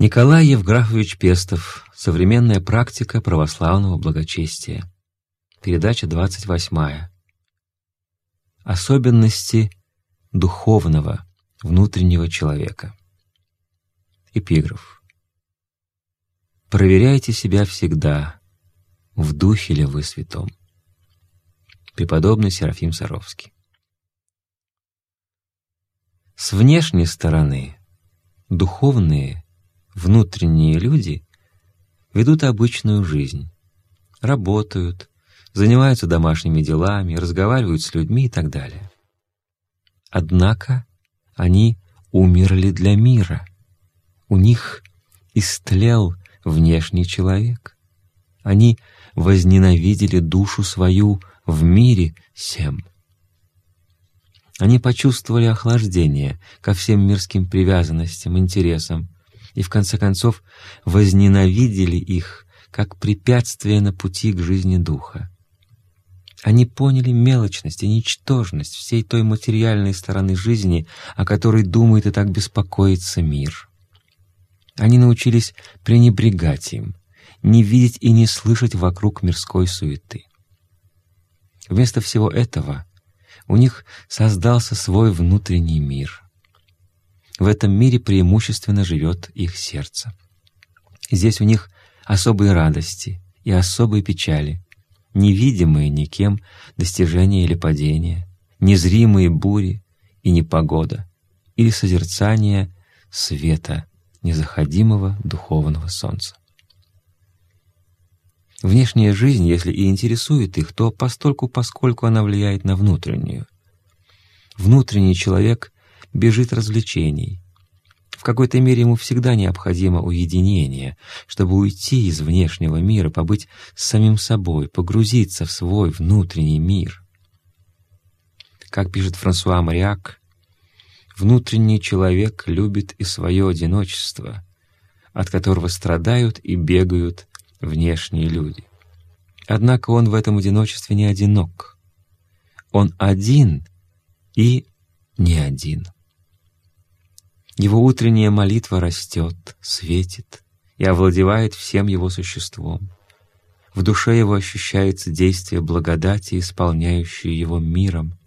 Николай Евграфович Пестов. Современная практика православного благочестия. Передача 28. Особенности духовного внутреннего человека. Эпиграф. Проверяйте себя всегда, в духе ли вы святом. Преподобный Серафим Саровский. С внешней стороны духовные, внутренние люди ведут обычную жизнь, работают, занимаются домашними делами, разговаривают с людьми и так далее. Однако они умерли для мира. У них истлел внешний человек. Они возненавидели душу свою в мире всем. Они почувствовали охлаждение ко всем мирским привязанностям, интересам, и в конце концов возненавидели их как препятствие на пути к жизни духа. Они поняли мелочность и ничтожность всей той материальной стороны жизни, о которой думает и так беспокоится мир. Они научились пренебрегать им, не видеть и не слышать вокруг мирской суеты. Вместо всего этого у них создался свой внутренний мир. В этом мире преимущественно живет их сердце. Здесь у них особые радости и особые печали, невидимые никем достижения или падения, незримые бури и непогода, или созерцание света незаходимого духовного солнца. Внешняя жизнь, если и интересует их, то постольку, поскольку она влияет на внутреннюю. Внутренний человек бежит развлечений. В какой-то мере ему всегда необходимо уединение, чтобы уйти из внешнего мира, побыть самим собой, погрузиться в свой внутренний мир. Как пишет Франсуа Мариак, внутренний человек любит и свое одиночество, от которого страдают и бегают внешние люди. Однако он в этом одиночестве не одинок. Он один и не один. Его утренняя молитва растет, светит и овладевает всем его существом. В душе его ощущается действие благодати, исполняющее его миром.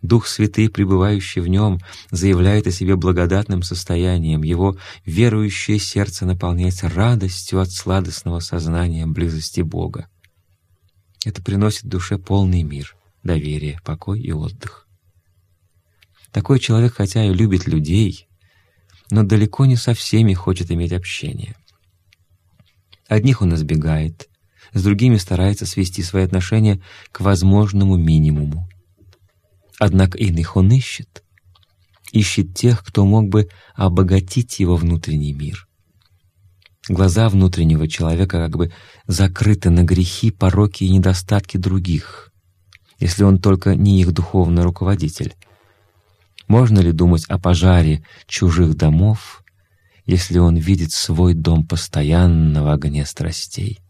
Дух Святый, пребывающий в нем, заявляет о себе благодатным состоянием. Его верующее сердце наполняется радостью от сладостного сознания близости Бога. Это приносит душе полный мир, доверие, покой и отдых. Такой человек, хотя и любит людей, но далеко не со всеми хочет иметь общение. Одних он избегает, с другими старается свести свои отношения к возможному минимуму. Однако иных он ищет. Ищет тех, кто мог бы обогатить его внутренний мир. Глаза внутреннего человека как бы закрыты на грехи, пороки и недостатки других, если он только не их духовный руководитель. Можно ли думать о пожаре чужих домов, если он видит свой дом постоянно в огне страстей?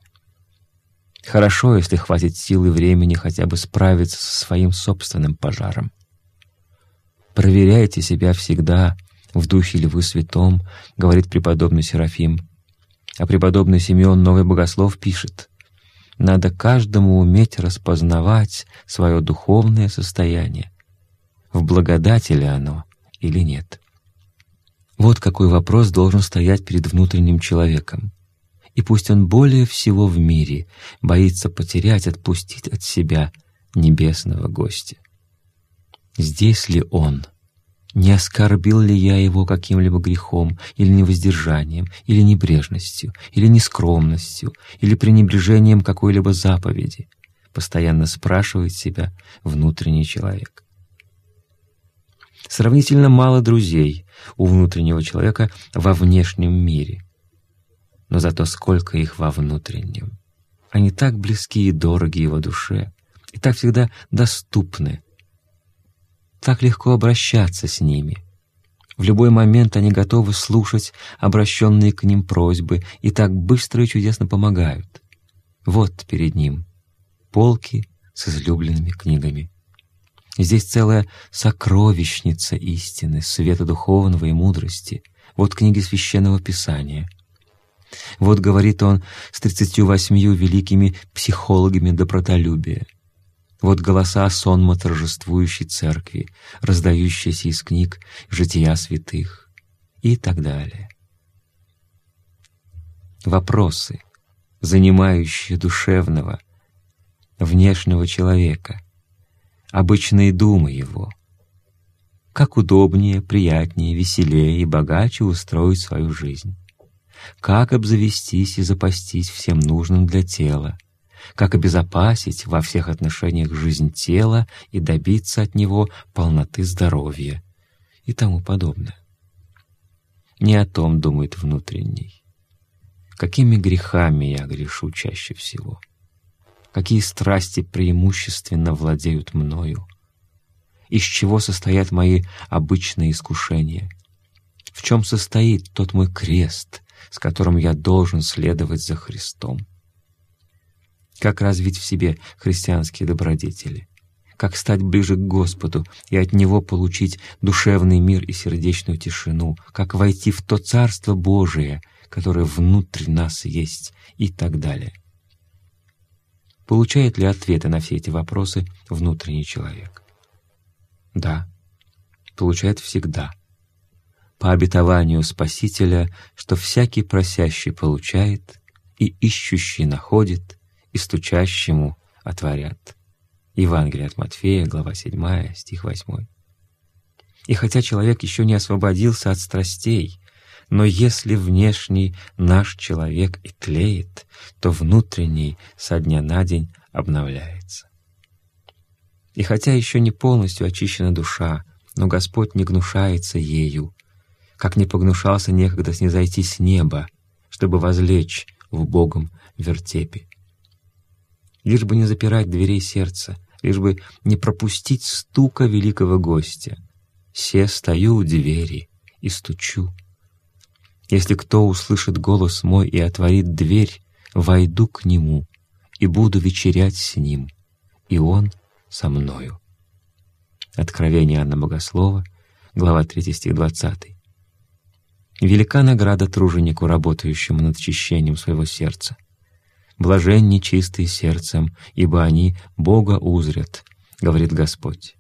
Хорошо, если хватит сил и времени хотя бы справиться со своим собственным пожаром. «Проверяйте себя всегда, в духе ли вы святом», — говорит преподобный Серафим. А преподобный Симеон Новый Богослов пишет, «Надо каждому уметь распознавать свое духовное состояние, в благодати ли оно или нет». Вот какой вопрос должен стоять перед внутренним человеком и пусть он более всего в мире боится потерять, отпустить от себя небесного гостя. Здесь ли он? Не оскорбил ли я его каким-либо грехом, или невоздержанием, или небрежностью, или нескромностью, или пренебрежением какой-либо заповеди? Постоянно спрашивает себя внутренний человек. Сравнительно мало друзей у внутреннего человека во внешнем мире но зато сколько их во внутреннем. Они так близки и дороги его душе, и так всегда доступны. Так легко обращаться с ними. В любой момент они готовы слушать обращенные к ним просьбы и так быстро и чудесно помогают. Вот перед ним полки с излюбленными книгами. Здесь целая сокровищница истины, света духовного и мудрости — вот книги Священного Писания. Вот говорит он с тридцатью восьмью великими психологами добротолюбия. Вот голоса сонма торжествующей церкви, раздающиеся из книг «Жития святых» и так далее. Вопросы, занимающие душевного, внешнего человека, обычные думы его. Как удобнее, приятнее, веселее и богаче устроить свою жизнь. Как обзавестись и запастись всем нужным для тела. Как обезопасить во всех отношениях жизнь тела и добиться от него полноты здоровья и тому подобное. Не о том думает внутренний. Какими грехами я грешу чаще всего? Какие страсти преимущественно владеют мною, из чего состоят мои обычные искушения, в чем состоит тот мой крест, с которым я должен следовать за Христом. Как развить в себе христианские добродетели, как стать ближе к Господу и от Него получить душевный мир и сердечную тишину, как войти в то Царство Божие, которое внутри нас есть и так далее. Получает ли ответы на все эти вопросы внутренний человек? Да, получает всегда. По обетованию Спасителя, что всякий просящий получает, и ищущий находит, и стучащему отворят. Евангелие от Матфея, глава 7, стих 8. И хотя человек еще не освободился от страстей, но если внешний наш человек и тлеет, то внутренний со дня на день обновляется. И хотя еще не полностью очищена душа, но Господь не гнушается ею, как не погнушался некогда снизойти с неба, чтобы возлечь в Богом вертепе. Лишь бы не запирать дверей сердца, лишь бы не пропустить стука великого гостя. Се стою у двери и стучу. Если кто услышит голос мой и отворит дверь, войду к нему и буду вечерять с ним, и он со мною. Откровение Анна Богослова, глава 3 стих 20. Велика награда труженику, работающему над очищением своего сердца. Блаженни чистые сердцем, ибо они Бога узрят, говорит Господь.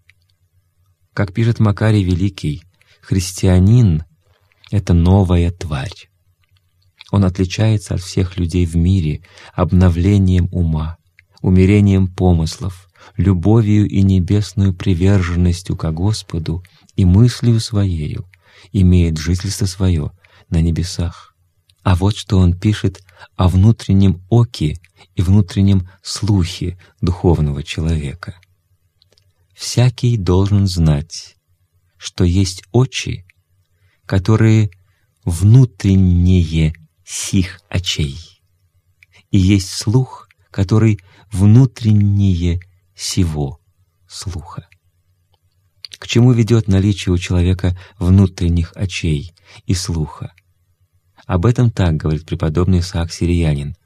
Как пишет Макарий Великий, христианин — это новая тварь. Он отличается от всех людей в мире обновлением ума, умерением помыслов, любовью и небесную приверженностью ко Господу и мыслью Своею, имеет жительство свое на небесах. А вот что он пишет о внутреннем оке и внутреннем слухе духовного человека. «Всякий должен знать, что есть очи, которые внутреннее сих очей, и есть слух, который внутреннее сего слуха. К чему ведет наличие у человека внутренних очей и слуха? Об этом так говорит преподобный Исаак Сириянин.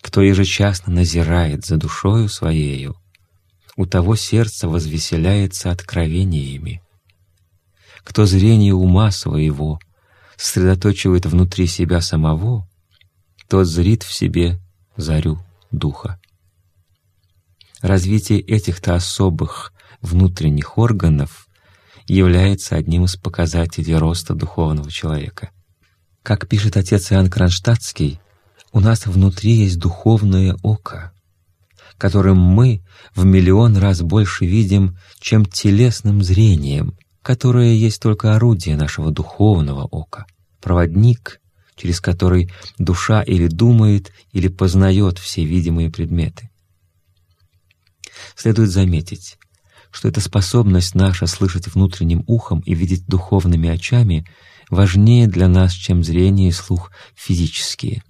«Кто ежечасно назирает за душою своею, у того сердце возвеселяется откровениями, кто зрение ума своего сосредоточивает внутри себя самого, тот зрит в себе зарю духа. Развитие этих-то особых внутренних органов является одним из показателей роста духовного человека. Как пишет отец Иоанн Кронштадтский, у нас внутри есть духовное око, которым мы в миллион раз больше видим, чем телесным зрением — которое есть только орудие нашего духовного ока, проводник, через который душа или думает, или познает все видимые предметы. Следует заметить, что эта способность наша слышать внутренним ухом и видеть духовными очами важнее для нас, чем зрение и слух физические.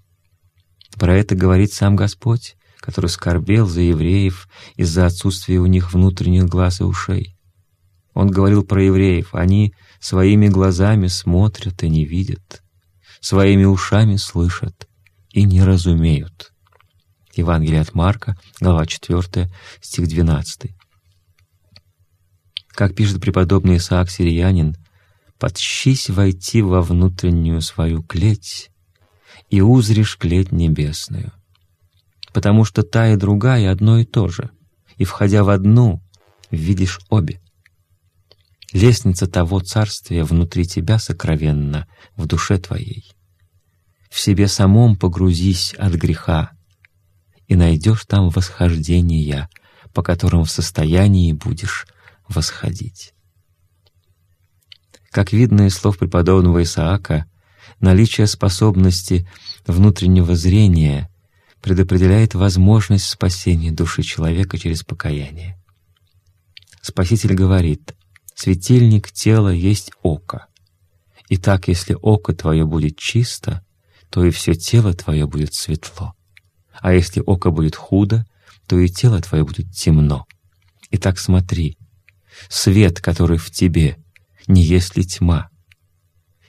Про это говорит сам Господь, который скорбел за евреев из-за отсутствия у них внутренних глаз и ушей. Он говорил про евреев, они своими глазами смотрят и не видят, своими ушами слышат и не разумеют. Евангелие от Марка, глава 4, стих 12. Как пишет преподобный Исаак Сириянин, подщись войти во внутреннюю свою клеть и узришь клеть небесную. Потому что та и другая одно и то же, и, входя в одну, видишь обе. Лестница того царствия внутри тебя сокровенна, в душе твоей. В себе самом погрузись от греха, и найдешь там восхождения, по которым в состоянии будешь восходить. Как видно из слов преподобного Исаака, наличие способности внутреннего зрения предопределяет возможность спасения души человека через покаяние. Спаситель говорит, «Светильник тела есть око. Итак, если око твое будет чисто, то и все тело твое будет светло. А если око будет худо, то и тело твое будет темно. Итак, смотри, свет, который в тебе, не есть ли тьма?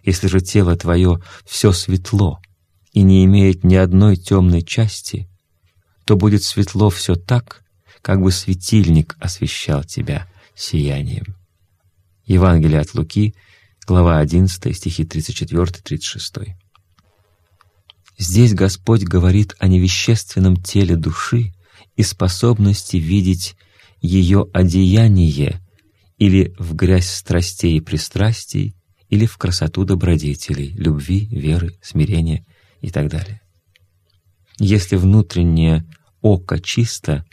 Если же тело твое все светло и не имеет ни одной темной части, то будет светло все так, как бы светильник освещал тебя сиянием. Евангелие от Луки, глава 11, стихи 34-36. Здесь Господь говорит о невещественном теле души и способности видеть ее одеяние или в грязь страстей и пристрастий, или в красоту добродетелей, любви, веры, смирения и так далее. Если внутреннее око чисто,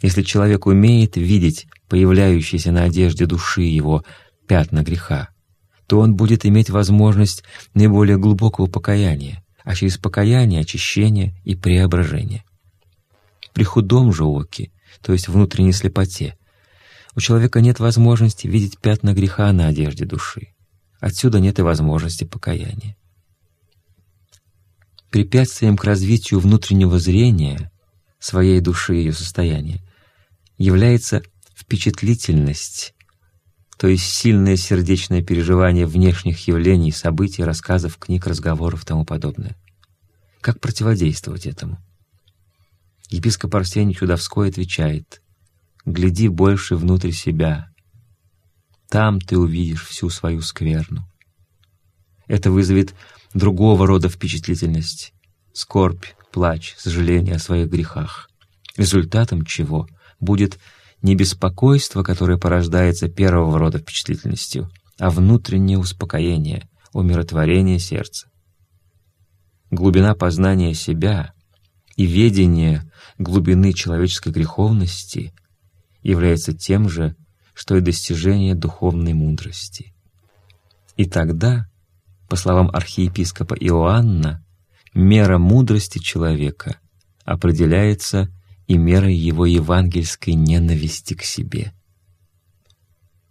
если человек умеет видеть появляющиеся на одежде души его пятна греха, то он будет иметь возможность наиболее глубокого покаяния, а через покаяние — очищение и преображение. При худом же оке, то есть внутренней слепоте, у человека нет возможности видеть пятна греха на одежде души. Отсюда нет и возможности покаяния. Препятствием к развитию внутреннего зрения своей души и ее состояния является впечатлительность, то есть сильное сердечное переживание внешних явлений, событий, рассказов, книг, разговоров и тому подобное. Как противодействовать этому? Епископ Арсений Чудовской отвечает, «Гляди больше внутрь себя, там ты увидишь всю свою скверну». Это вызовет другого рода впечатлительность, скорбь, плач, сожаление о своих грехах, результатом чего будет не беспокойство, которое порождается первого рода впечатлительностью, а внутреннее успокоение, умиротворение сердца. Глубина познания себя и ведение глубины человеческой греховности является тем же, что и достижение духовной мудрости. И тогда, по словам архиепископа Иоанна, мера мудрости человека определяется и мерой его евангельской ненависти к себе.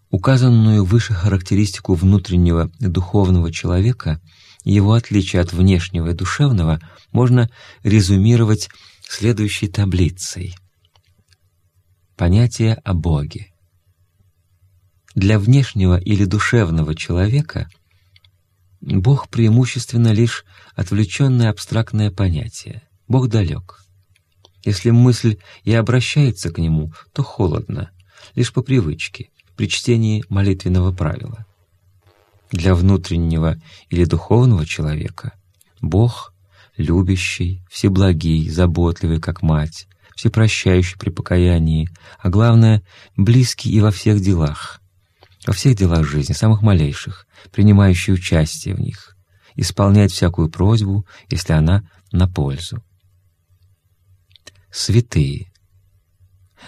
Указанную выше характеристику внутреннего духовного человека его отличие от внешнего и душевного можно резюмировать следующей таблицей. Понятие о Боге. Для внешнего или душевного человека Бог преимущественно лишь отвлеченное абстрактное понятие. Бог далек. Если мысль и обращается к нему, то холодно, лишь по привычке, при чтении молитвенного правила. Для внутреннего или духовного человека Бог — любящий, всеблагий, заботливый, как мать, всепрощающий при покаянии, а главное — близкий и во всех делах, во всех делах жизни, самых малейших, принимающий участие в них, исполняет всякую просьбу, если она на пользу святые.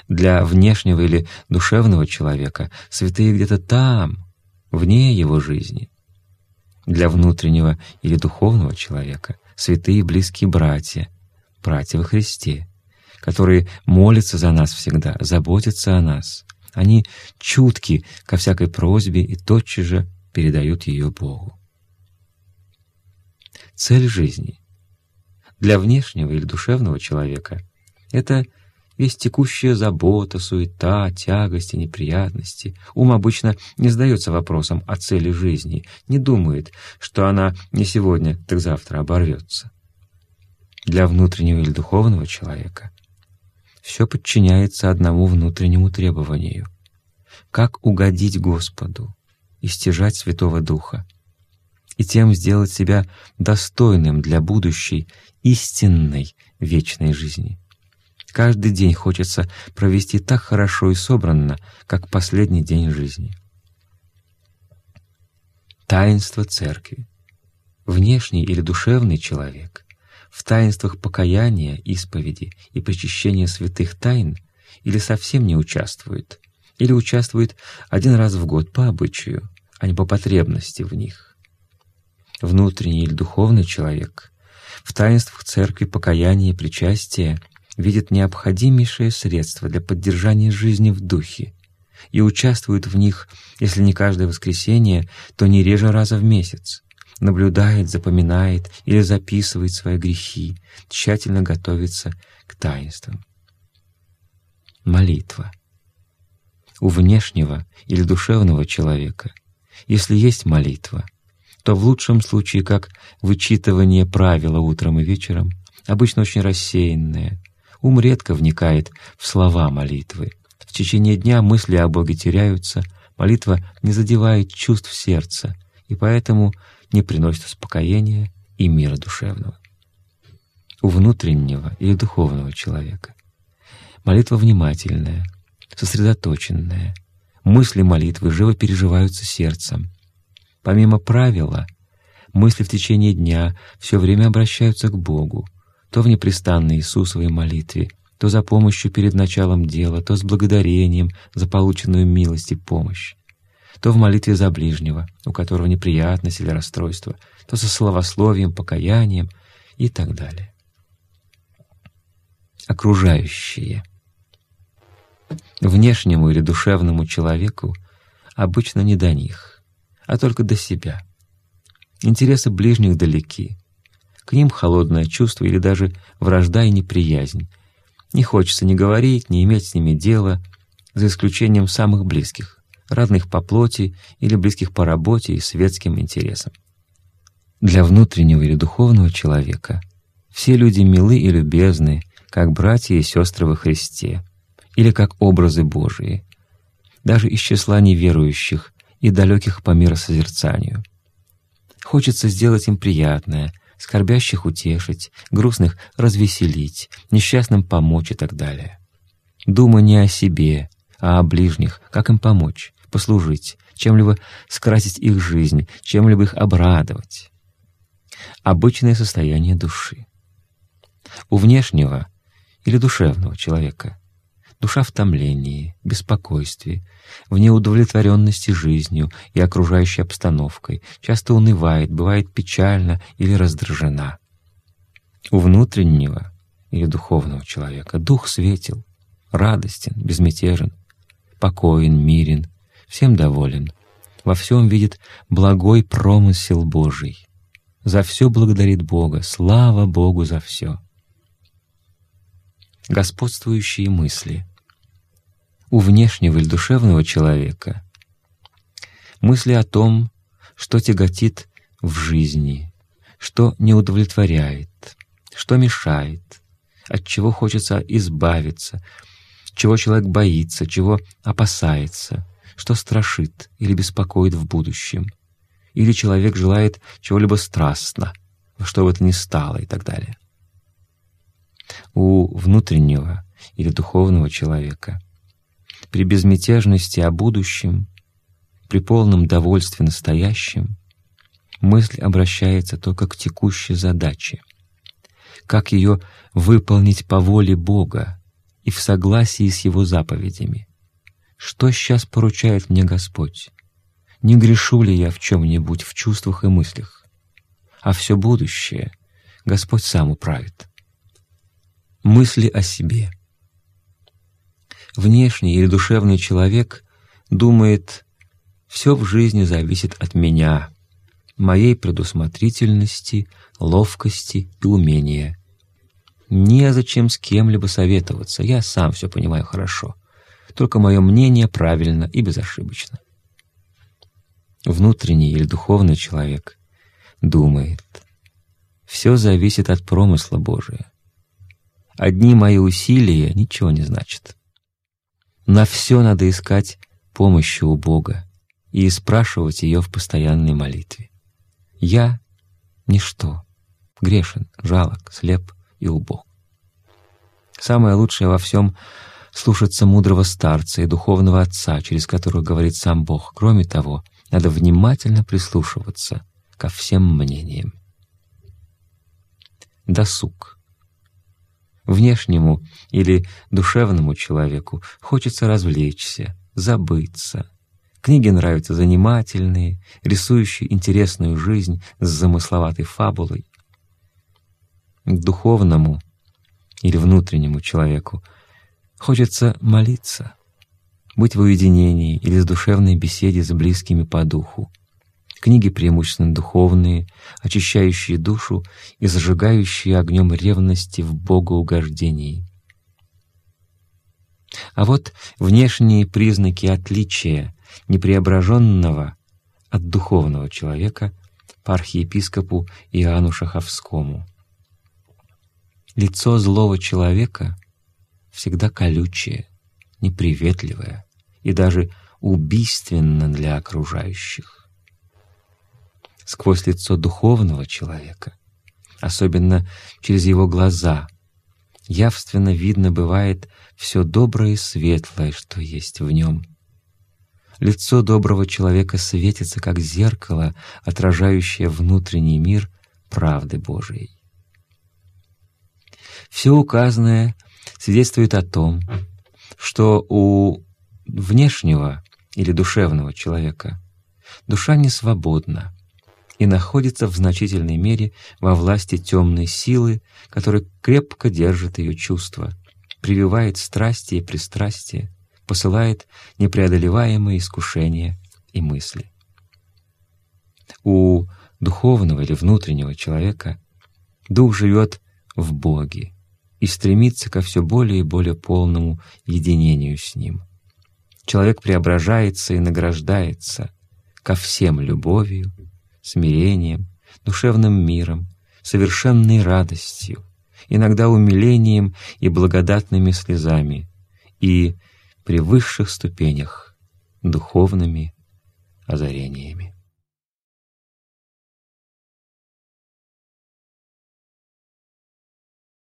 Для внешнего или душевного человека святые где-то там, вне его жизни. Для внутреннего или духовного человека святые близкие братья, братья во Христе, которые молятся за нас всегда, заботятся о нас. Они чутки ко всякой просьбе и тотчас же передают ее Богу. Цель жизни для внешнего или душевного человека это есть текущая забота, суета, тягости, неприятности. Ум обычно не задается вопросом о цели жизни, не думает, что она не сегодня, так завтра оборвется. Для внутреннего или духовного человека все подчиняется одному внутреннему требованию — как угодить Господу, и стяжать Святого Духа, и тем сделать себя достойным для будущей истинной вечной жизни. Каждый день хочется провести так хорошо и собранно, как последний день жизни. Таинство Церкви. Внешний или душевный человек в таинствах покаяния, исповеди и причащения святых тайн или совсем не участвует, или участвует один раз в год по обычаю, а не по потребности в них. Внутренний или духовный человек в таинствах церкви покаяния и причастия видит необходимейшее средство для поддержания жизни в духе и участвует в них, если не каждое воскресенье, то не реже раза в месяц, наблюдает, запоминает или записывает свои грехи, тщательно готовится к таинствам. Молитва. У внешнего или душевного человека, если есть молитва, то в лучшем случае как вычитывание правила утром и вечером, обычно очень рассеянное, Ум редко вникает в слова молитвы. В течение дня мысли о Боге теряются, молитва не задевает чувств сердца и поэтому не приносит успокоения и мира душевного. У внутреннего или духовного человека молитва внимательная, сосредоточенная, мысли молитвы живо переживаются сердцем. Помимо правила, мысли в течение дня все время обращаются к Богу, то в непрестанной Иисусовой молитве, то за помощью перед началом дела, то с благодарением за полученную милость и помощь, то в молитве за ближнего, у которого неприятность или расстройство, то со словословием, покаянием и так далее. Окружающие. Внешнему или душевному человеку обычно не до них, а только до себя. Интересы ближних далеки, к ним холодное чувство или даже вражда и неприязнь. Не хочется ни говорить, ни иметь с ними дела, за исключением самых близких, родных по плоти или близких по работе и светским интересам. Для внутреннего или духовного человека все люди милы и любезны, как братья и сестры во Христе, или как образы Божии, даже из числа неверующих и далеких по миросозерцанию. Хочется сделать им приятное, скорбящих утешить, грустных развеселить, несчастным помочь и так далее. Думай не о себе, а о ближних, как им помочь, послужить, чем-либо скрасить их жизнь, чем-либо их обрадовать. Обычное состояние души. У внешнего или душевного человека душа в томлении, беспокойстве, в неудовлетворенности жизнью и окружающей обстановкой, часто унывает, бывает печально или раздражена. У внутреннего или духовного человека дух светил, радостен, безмятежен, покоен, мирен, всем доволен, во всем видит благой промысел Божий. За все благодарит Бога, слава Богу за все. Господствующие мысли — у внешнего или душевного человека мысли о том, что тяготит в жизни, что не удовлетворяет, что мешает, от чего хочется избавиться, чего человек боится, чего опасается, что страшит или беспокоит в будущем, или человек желает чего-либо страстно, что бы это ни стало и так далее. У внутреннего или духовного человека — при безмятежности о будущем, при полном довольстве настоящим, мысль обращается только к текущей задаче. Как ее выполнить по воле Бога и в согласии с Его заповедями? Что сейчас поручает мне Господь? Не грешу ли я в чем-нибудь в чувствах и мыслях? А все будущее Господь сам управит. Мысли о себе — внешний или душевный человек думает «все в жизни зависит от меня», моей предусмотрительности, ловкости и умения. Незачем с кем-либо советоваться, я сам все понимаю хорошо. Только мое мнение правильно и безошибочно. Внутренний или духовный человек думает, все зависит от промысла Божия. Одни мои усилия ничего не значат. На все надо искать помощи у Бога. и спрашивать ее в постоянной молитве. «Я — ничто, грешен, жалок, слеп и убог». Самое лучшее во всем — слушаться мудрого старца и духовного отца, через которого говорит сам Бог. Кроме того, надо внимательно прислушиваться ко всем мнениям. Досуг. Внешнему или душевному человеку хочется развлечься, забыться. Книги нравятся занимательные, рисующие интересную жизнь с замысловатой фабулой. Духовному или внутреннему человеку хочется молиться, быть в уединении или с душевной беседе с близкими по духу. Книги преимущественно духовные, очищающие душу и зажигающие огнем ревности в богоугождении. А вот внешние признаки отличия непреображенного от духовного человека по архиепископу Иоанну Шаховскому. Лицо злого человека всегда колючее, неприветливое и даже убийственно для окружающих. Сквозь лицо духовного человека, особенно через его глаза, явственно видно бывает все доброе и светлое, что есть в нем. Лицо доброго человека светится, как зеркало, отражающее внутренний мир правды Божией. Все указанное свидетельствует о том, что у внешнего или душевного человека душа не свободна и находится в значительной мере во власти темной силы, которая крепко держит ее чувства, прививает страсти и пристрастия, посылает непреодолеваемые искушения и мысли. У духовного или внутреннего человека дух живет в Боге, и стремится ко все более и более полному единению с Ним. Человек преображается и награждается ко всем любовью, смирением, душевным миром, совершенной радостью, иногда умилением и благодатными слезами, и при высших ступенях духовными озарениями.